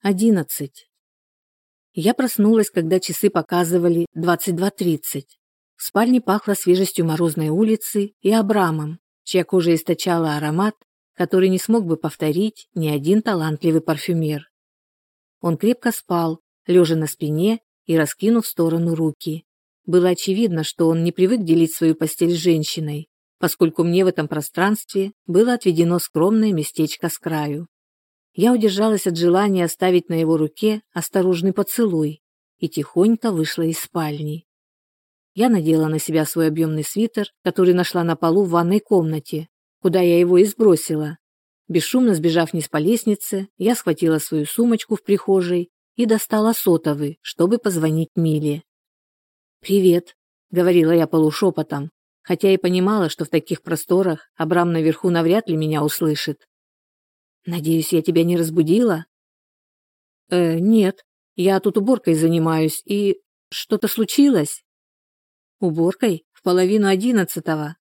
Одиннадцать. Я проснулась, когда часы показывали 22.30. В спальне пахло свежестью морозной улицы и Абрамом, чья кожа источала аромат, который не смог бы повторить ни один талантливый парфюмер. Он крепко спал, лежа на спине и раскинув в сторону руки. Было очевидно, что он не привык делить свою постель с женщиной, поскольку мне в этом пространстве было отведено скромное местечко с краю. Я удержалась от желания оставить на его руке осторожный поцелуй и тихонько вышла из спальни. Я надела на себя свой объемный свитер, который нашла на полу в ванной комнате, куда я его и сбросила. Бесшумно сбежав вниз по лестнице, я схватила свою сумочку в прихожей и достала сотовый, чтобы позвонить Миле. «Привет», — говорила я полушепотом, хотя и понимала, что в таких просторах Абрам наверху навряд ли меня услышит. Надеюсь, я тебя не разбудила? Э, нет. Я тут уборкой занимаюсь, и что-то случилось? Уборкой? В половину одиннадцатого.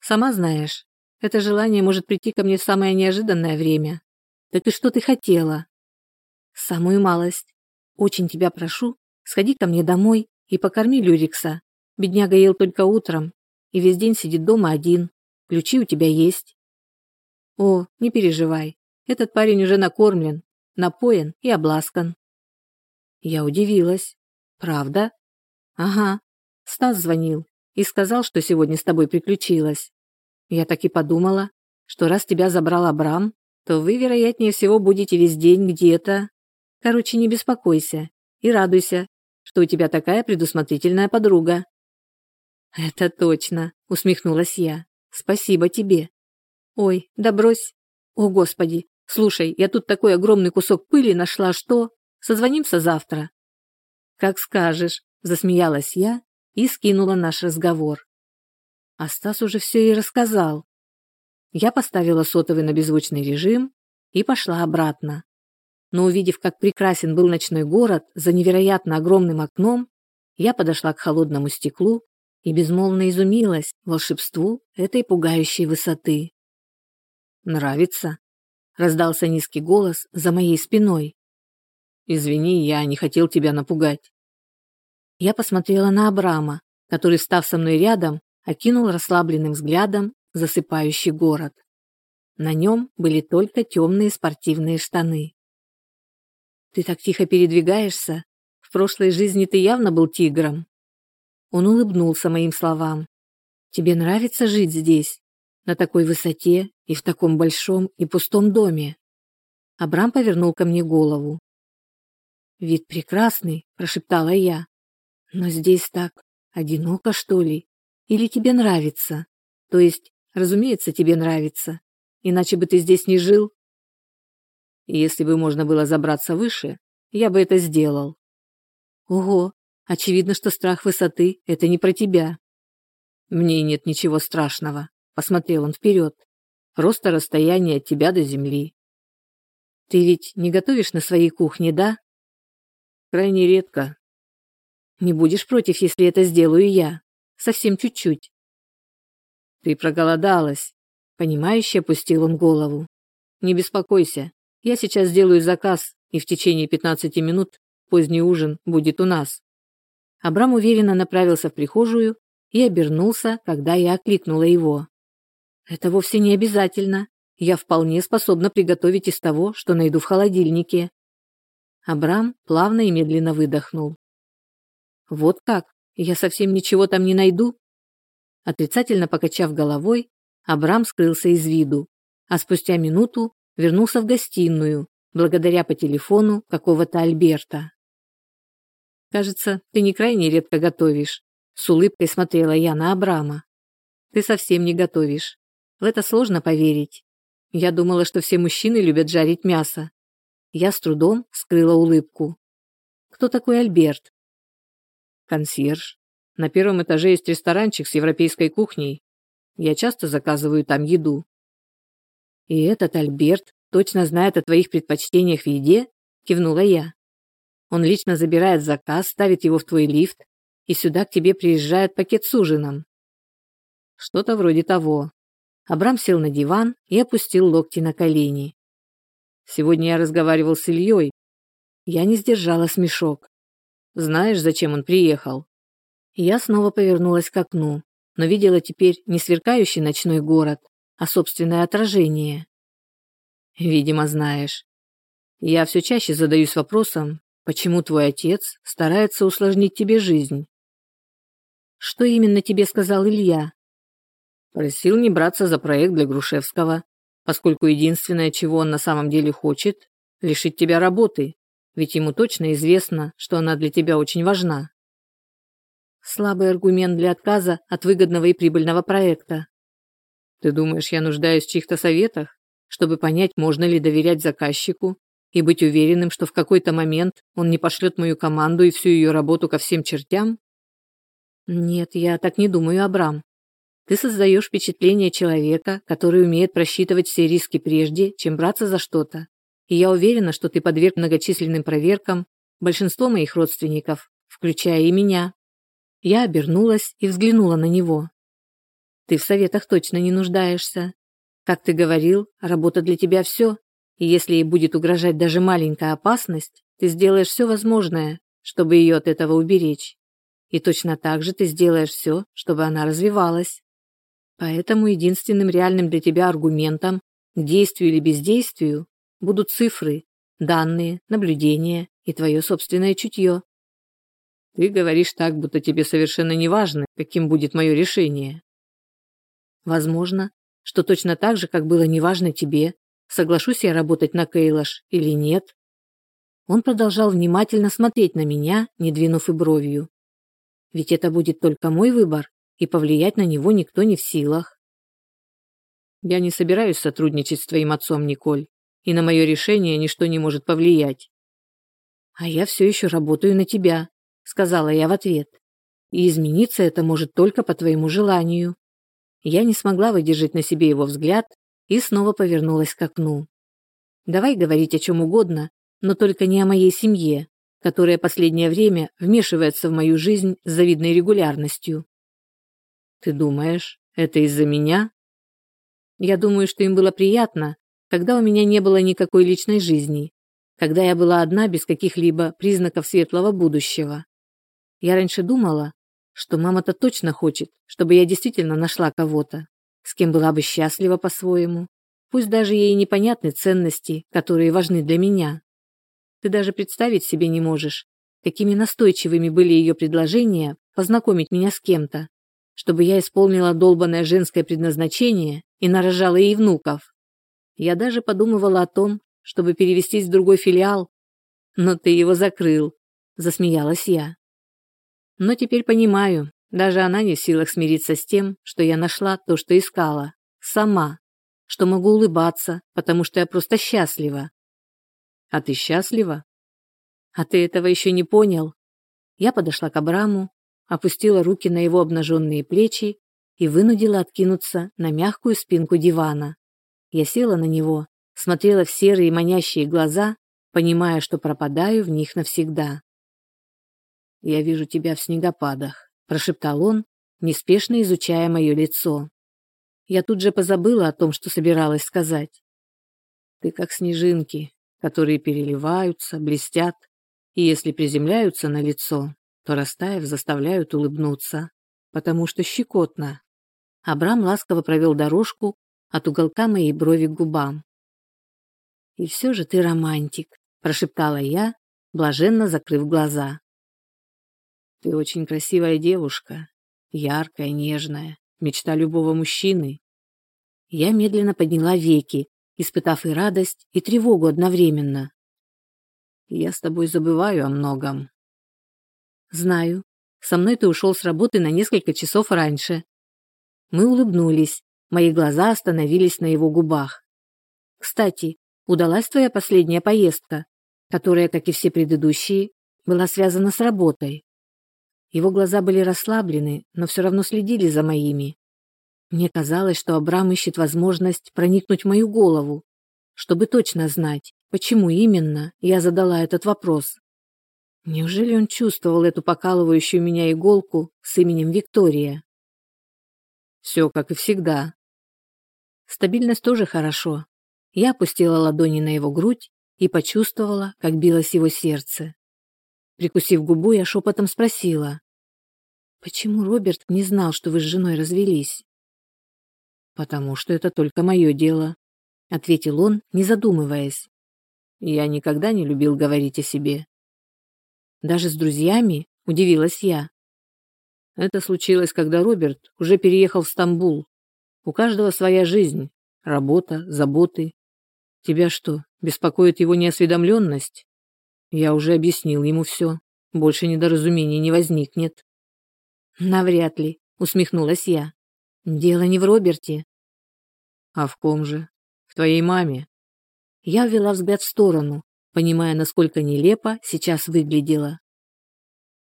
Сама знаешь, это желание может прийти ко мне в самое неожиданное время. Так и что ты хотела? Самую малость. Очень тебя прошу, сходи ко мне домой и покорми Люрикса. Бедняга ел только утром и весь день сидит дома один. Ключи у тебя есть. О, не переживай, этот парень уже накормлен, напоен и обласкан. Я удивилась. Правда? Ага. Стас звонил и сказал, что сегодня с тобой приключилось. Я так и подумала, что раз тебя забрал Абрам, то вы, вероятнее всего, будете весь день где-то. Короче, не беспокойся и радуйся, что у тебя такая предусмотрительная подруга. Это точно, усмехнулась я. Спасибо тебе. Ой, да брось. О, Господи. Слушай, я тут такой огромный кусок пыли нашла, что... Созвонимся завтра. Как скажешь, засмеялась я и скинула наш разговор. А Стас уже все и рассказал. Я поставила сотовый на беззвучный режим и пошла обратно. Но увидев, как прекрасен был ночной город за невероятно огромным окном, я подошла к холодному стеклу и безмолвно изумилась волшебству этой пугающей высоты. Нравится?» Раздался низкий голос за моей спиной. «Извини, я не хотел тебя напугать». Я посмотрела на Абрама, который, став со мной рядом, окинул расслабленным взглядом засыпающий город. На нем были только темные спортивные штаны. «Ты так тихо передвигаешься? В прошлой жизни ты явно был тигром». Он улыбнулся моим словам. «Тебе нравится жить здесь?» на такой высоте и в таком большом и пустом доме. Абрам повернул ко мне голову. «Вид прекрасный», – прошептала я. «Но здесь так одиноко, что ли? Или тебе нравится? То есть, разумеется, тебе нравится. Иначе бы ты здесь не жил?» «Если бы можно было забраться выше, я бы это сделал». «Ого, очевидно, что страх высоты – это не про тебя». «Мне нет ничего страшного», Посмотрел он вперед. Просто расстояние от тебя до земли. Ты ведь не готовишь на своей кухне, да? Крайне редко. Не будешь против, если это сделаю я? Совсем чуть-чуть. Ты проголодалась. Понимающе опустил он голову. Не беспокойся. Я сейчас сделаю заказ, и в течение 15 минут поздний ужин будет у нас. Абрам уверенно направился в прихожую и обернулся, когда я окликнула его. Это вовсе не обязательно. Я вполне способна приготовить из того, что найду в холодильнике. Абрам плавно и медленно выдохнул. Вот как? Я совсем ничего там не найду? Отрицательно покачав головой, Абрам скрылся из виду, а спустя минуту вернулся в гостиную, благодаря по телефону какого-то Альберта. «Кажется, ты не крайне редко готовишь», — с улыбкой смотрела я на Абрама. «Ты совсем не готовишь. В это сложно поверить. Я думала, что все мужчины любят жарить мясо. Я с трудом скрыла улыбку. Кто такой Альберт? Консьерж. На первом этаже есть ресторанчик с европейской кухней. Я часто заказываю там еду. И этот Альберт точно знает о твоих предпочтениях в еде? Кивнула я. Он лично забирает заказ, ставит его в твой лифт, и сюда к тебе приезжает пакет с ужином. Что-то вроде того. Абрам сел на диван и опустил локти на колени. Сегодня я разговаривал с Ильей. Я не сдержала смешок. Знаешь, зачем он приехал? Я снова повернулась к окну, но видела теперь не сверкающий ночной город, а собственное отражение. Видимо, знаешь. Я все чаще задаюсь вопросом, почему твой отец старается усложнить тебе жизнь. Что именно тебе сказал Илья? Просил не браться за проект для Грушевского, поскольку единственное, чего он на самом деле хочет, лишить тебя работы, ведь ему точно известно, что она для тебя очень важна. Слабый аргумент для отказа от выгодного и прибыльного проекта. Ты думаешь, я нуждаюсь в чьих-то советах, чтобы понять, можно ли доверять заказчику и быть уверенным, что в какой-то момент он не пошлет мою команду и всю ее работу ко всем чертям? Нет, я так не думаю, Абрам. Ты создаешь впечатление человека, который умеет просчитывать все риски прежде, чем браться за что-то. И я уверена, что ты подверг многочисленным проверкам большинство моих родственников, включая и меня. Я обернулась и взглянула на него. Ты в советах точно не нуждаешься. Как ты говорил, работа для тебя все, и если ей будет угрожать даже маленькая опасность, ты сделаешь все возможное, чтобы ее от этого уберечь. И точно так же ты сделаешь все, чтобы она развивалась. Поэтому единственным реальным для тебя аргументом к действию или бездействию будут цифры, данные, наблюдения и твое собственное чутье. Ты говоришь так, будто тебе совершенно не важно, каким будет мое решение. Возможно, что точно так же, как было неважно тебе, соглашусь я работать на Кейлаш или нет. Он продолжал внимательно смотреть на меня, не двинув и бровью. Ведь это будет только мой выбор, и повлиять на него никто не в силах. Я не собираюсь сотрудничать с твоим отцом, Николь, и на мое решение ничто не может повлиять. А я все еще работаю на тебя, сказала я в ответ. И измениться это может только по твоему желанию. Я не смогла выдержать на себе его взгляд и снова повернулась к окну. Давай говорить о чем угодно, но только не о моей семье, которая последнее время вмешивается в мою жизнь с завидной регулярностью. Ты думаешь, это из-за меня? Я думаю, что им было приятно, когда у меня не было никакой личной жизни, когда я была одна без каких-либо признаков светлого будущего. Я раньше думала, что мама-то точно хочет, чтобы я действительно нашла кого-то, с кем была бы счастлива по-своему, пусть даже ей непонятны ценности, которые важны для меня. Ты даже представить себе не можешь, какими настойчивыми были ее предложения познакомить меня с кем-то, чтобы я исполнила долбанное женское предназначение и нарожала ей внуков. Я даже подумывала о том, чтобы перевестись в другой филиал, но ты его закрыл, засмеялась я. Но теперь понимаю, даже она не в силах смириться с тем, что я нашла то, что искала, сама, что могу улыбаться, потому что я просто счастлива. А ты счастлива? А ты этого еще не понял? Я подошла к Абраму, опустила руки на его обнаженные плечи и вынудила откинуться на мягкую спинку дивана. Я села на него, смотрела в серые манящие глаза, понимая, что пропадаю в них навсегда. «Я вижу тебя в снегопадах», – прошептал он, неспешно изучая мое лицо. Я тут же позабыла о том, что собиралась сказать. «Ты как снежинки, которые переливаются, блестят, и если приземляются на лицо, то, растаяв, заставляют улыбнуться, потому что щекотно. Абрам ласково провел дорожку от уголка моей брови к губам. «И все же ты романтик», – прошептала я, блаженно закрыв глаза. «Ты очень красивая девушка, яркая, нежная, мечта любого мужчины». Я медленно подняла веки, испытав и радость, и тревогу одновременно. «Я с тобой забываю о многом, Знаю. Со мной ты ушел с работы на несколько часов раньше. Мы улыбнулись. Мои глаза остановились на его губах. Кстати, удалась твоя последняя поездка, которая, как и все предыдущие, была связана с работой. Его глаза были расслаблены, но все равно следили за моими. Мне казалось, что Абрам ищет возможность проникнуть в мою голову, чтобы точно знать, почему именно я задала этот вопрос. Неужели он чувствовал эту покалывающую меня иголку с именем Виктория? Все как и всегда. Стабильность тоже хорошо. Я опустила ладони на его грудь и почувствовала, как билось его сердце. Прикусив губу, я шепотом спросила. «Почему Роберт не знал, что вы с женой развелись?» «Потому что это только мое дело», — ответил он, не задумываясь. «Я никогда не любил говорить о себе». «Даже с друзьями?» — удивилась я. Это случилось, когда Роберт уже переехал в Стамбул. У каждого своя жизнь, работа, заботы. Тебя что, беспокоит его неосведомленность? Я уже объяснил ему все. Больше недоразумений не возникнет. Навряд ли, усмехнулась я. Дело не в Роберте. А в ком же? В твоей маме. Я ввела взгляд в сторону, понимая, насколько нелепо сейчас выглядела.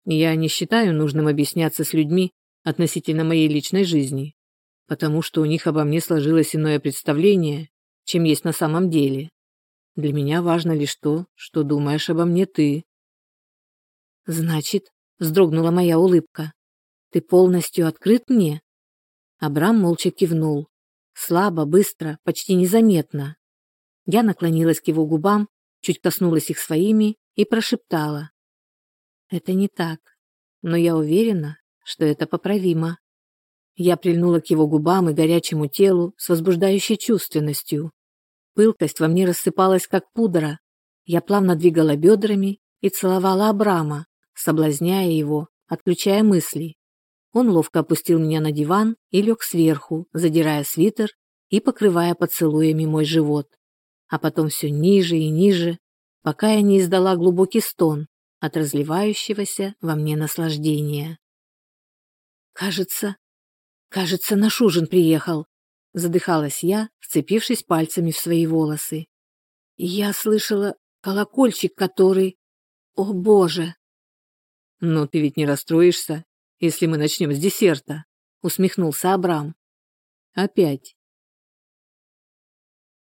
Я не считаю нужным объясняться с людьми относительно моей личной жизни, потому что у них обо мне сложилось иное представление, чем есть на самом деле. Для меня важно лишь то, что думаешь обо мне ты. Значит, вздрогнула моя улыбка. Ты полностью открыт мне? Абрам молча кивнул. Слабо, быстро, почти незаметно. Я наклонилась к его губам, чуть коснулась их своими и прошептала. Это не так, но я уверена, что это поправимо. Я прильнула к его губам и горячему телу с возбуждающей чувственностью. Пылкость во мне рассыпалась, как пудра. Я плавно двигала бедрами и целовала Абрама, соблазняя его, отключая мысли. Он ловко опустил меня на диван и лег сверху, задирая свитер и покрывая поцелуями мой живот. А потом все ниже и ниже, пока я не издала глубокий стон, от разливающегося во мне наслаждения. «Кажется, кажется, наш ужин приехал», — задыхалась я, вцепившись пальцами в свои волосы. «Я слышала колокольчик, который... О, Боже!» «Но ты ведь не расстроишься, если мы начнем с десерта», — усмехнулся Абрам. «Опять